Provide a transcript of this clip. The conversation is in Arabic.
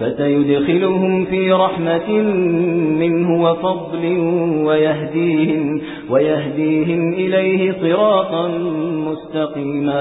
فسيدخلهم في رحمة منه وفضل ويهديهم, ويهديهم إليه صراطا مستقيما.